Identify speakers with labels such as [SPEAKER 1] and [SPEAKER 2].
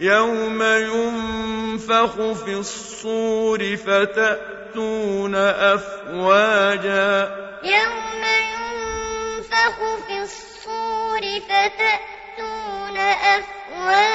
[SPEAKER 1] يَوْمَ يُنفَخُ فِي الصُّورِ فَتَأْتُونَ أَفْوَاجًا يَوْمَ يُنفَخُ فِي الصُّورِ فَتَأْتُونَ أَفْوَاجًا